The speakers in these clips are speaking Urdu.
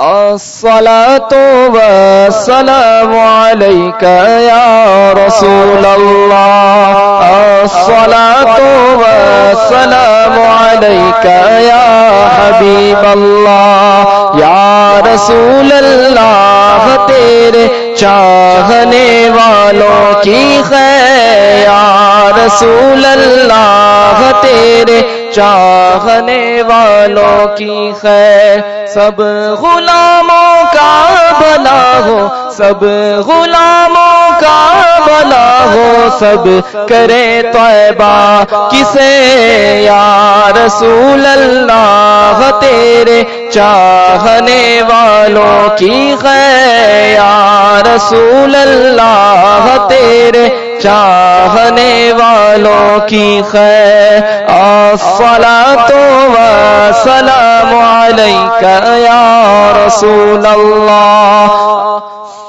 الصلاة والسلام عليك يا رسول الله. الصلاة والسلام عليك يا حبيب الله. يا رسول الله، تیرے چاہنے والوں کی خیر. یا رسول اللہ، تیرے چاہنے والوں کی خیر۔ سب غلاموں کا بلا ہو، سب غلاموں کا بلا ہو۔ سب کرے طیبہ کسے؟ یا رسول اللہ، تیرے چاہنے والوں کی خیر۔ یا رسول اللہ، تیرے چاہنے والوں کی خیر۔ تو سلام علیکہ یا رسول اللہ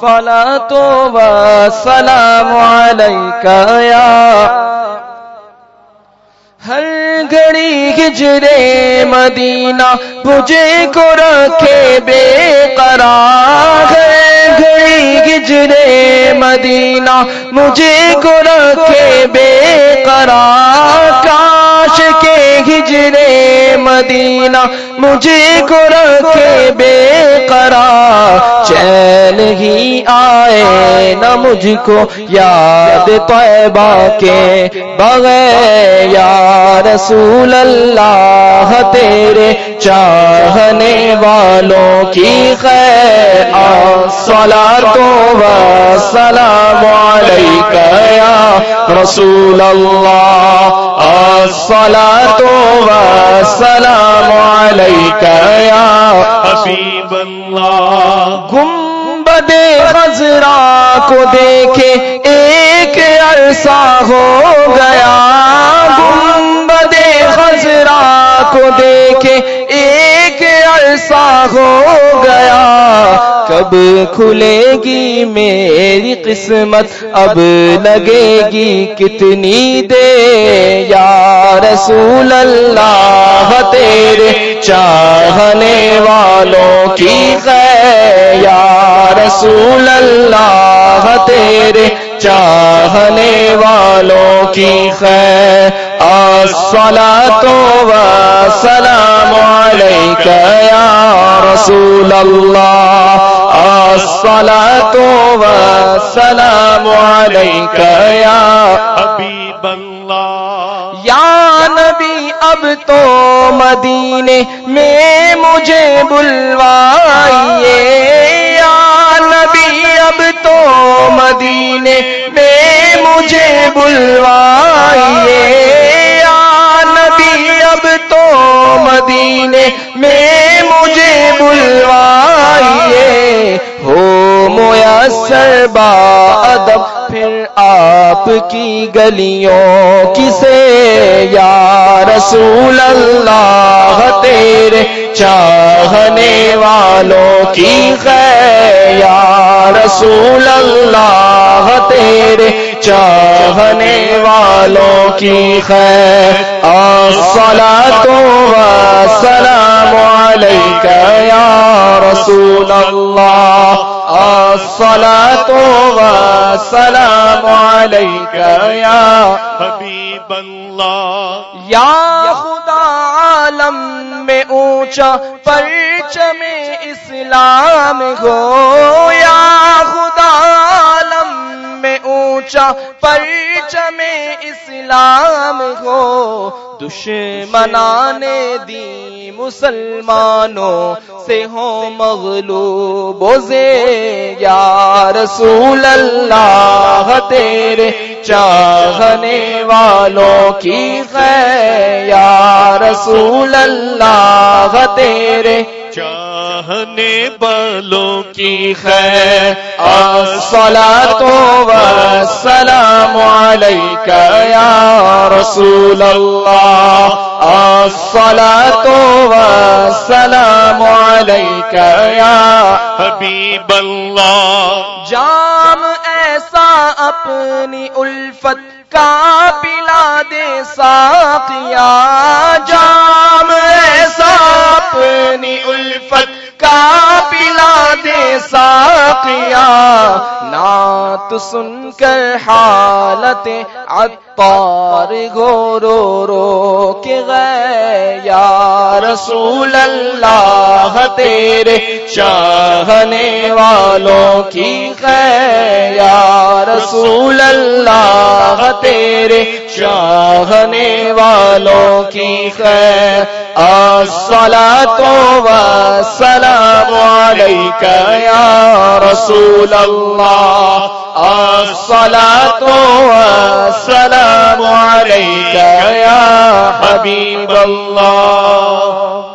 فلا تو سلام علیکہ یا ہر گھڑی ہجرے مدینہ مجھے کو رکھے بے قرار ہر گھڑی ہجرے مدینہ مجھے کو رکھے بے قرار مدینہ مجھے کو رکھے بے قرار۔ چین ہی آئے نہ مجھ کو یاد طیبہ کے بغیر۔ یا رسول اللہ، تیرے چاہنے والوں کی خیر۔ سلا تو سلام علیکہ یا رسول اللہ۔ سلا تو سلام اللہ گنبد خزرا کو دیکھے ایک عرصہ ہو گیا۔ گنبد خزرا کو دیکھے ایک عرصہ ہو گیا۔ کب کھلے گی میری قسمت؟ اب لگے گی کتنی دے یا رسول اللہ، تیرے چاہنے والوں کی خیر یا رسول اللہ، تیرے چاہنے والوں کی خیر۔ تو سلام علیکہ یا رسول اللہ۔ تو سلام علیکہ یا حبیب اللہ۔ اب تو مدینے میں مجھے بلوائیے۔ یا نبی، اب تو مدینے میں مجھے بلوائیے۔ یا نبی، اب تو مدینے میں مجھے بلوائیے۔ ہو میسر با ادب، پھر آپ کی گلیوں کسے یا رسول اللہ تیرے چاہنے والوں کی خیر یا رسول اللہ تیرے چاہنے والوں کی خیر۔ تو سلام علیکہ یا رسول اللہ۔ تو سلام علیکہ یا حبیب اللہ۔ یا عالم میں اونچا پرچم اسلام ہو یا خدا عالم میں اونچا پرچم اسلام ہو دشمنان دی مسلمانوں سے ہو مغلوب سے یا رسول اللہ، تیرے چاہنے والوں کی خیر، یا رسول اللہ، تیرے چاہنے والوں کی خیر۔ تو سلام علیکہ یا رسول اللہ۔ تو سلام علیکہ یا حبیب اللہ۔ جام ایسا اپنی الفت کا پلا دے ساقیا جام ایسا اپنی الفت کا پلا دے ساقیا نعت سن کر حالت عطار گو رو رو کے گئے یا رسول اللہ، تیرے چاہنے والوں کی غیر یا رسول اللہ، تیرے چاہنے والوں کی خیر، الصلاة والسلام عليك یا رسول اللہ الله تو والسلام عليك یا حبیب اللہ۔